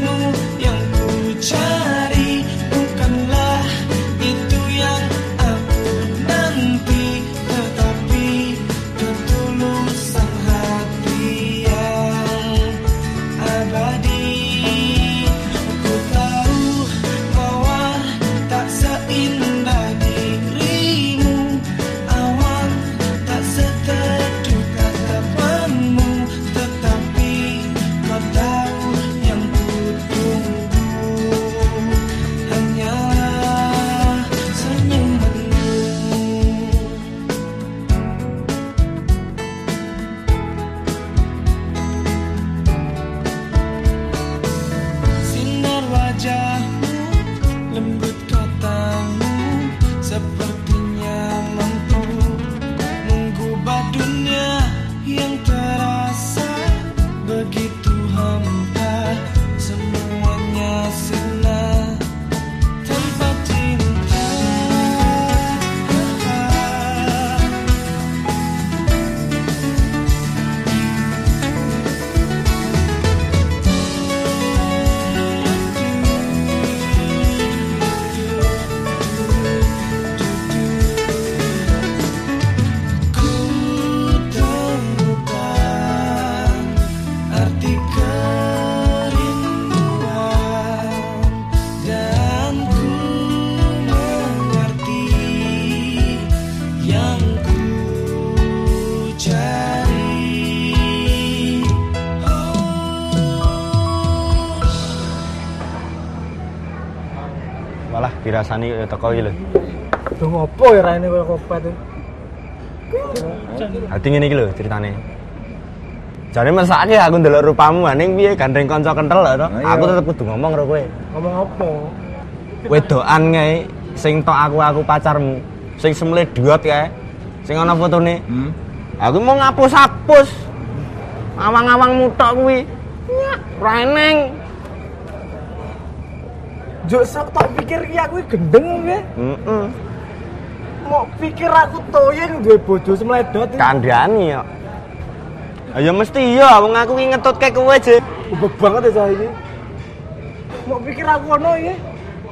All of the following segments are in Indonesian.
路永 dirasani ya teko iki lho. Tuh ngopo ya raine koyo kopet? Hati ngene iki lho ceritane. Jare mesake aku ndelok rupamu aning piye gandeng kanca kentel lho. iya. Aku tetep kudu ngomong karo kowe. Ngomong apa? Wedokan kae sing tok aku aku pacarmu. Sing semledot kae. Sing ana fotone. Hmm. Aku mau ngapus-hapus. Awang-awang mutok kuwi. Nyak, Ora eneng. Juk sok tak pikir ki aku gendeng ki. Heeh. Mau pikir aku toyeng duwe bojo semledot. Kandhani yo. Ayo mesti iya, wong aku ki ngetutke kowe je. Ubek banget ya cah iki. Mau pikir aku ono iki.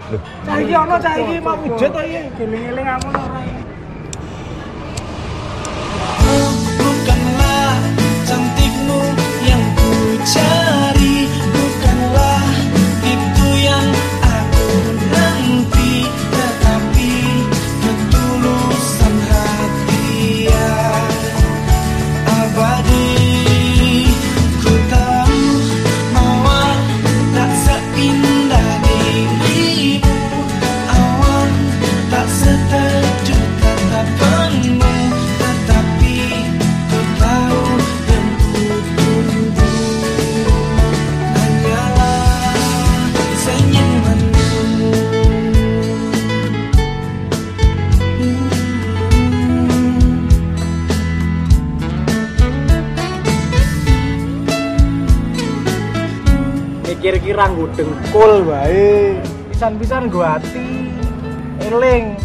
Loh, Cah iki ono cah iki mau wujud to iki. Geling-eling aku ora. Mikir kira nggo dengkul wae. Pisan-pisan nggo ati. Eling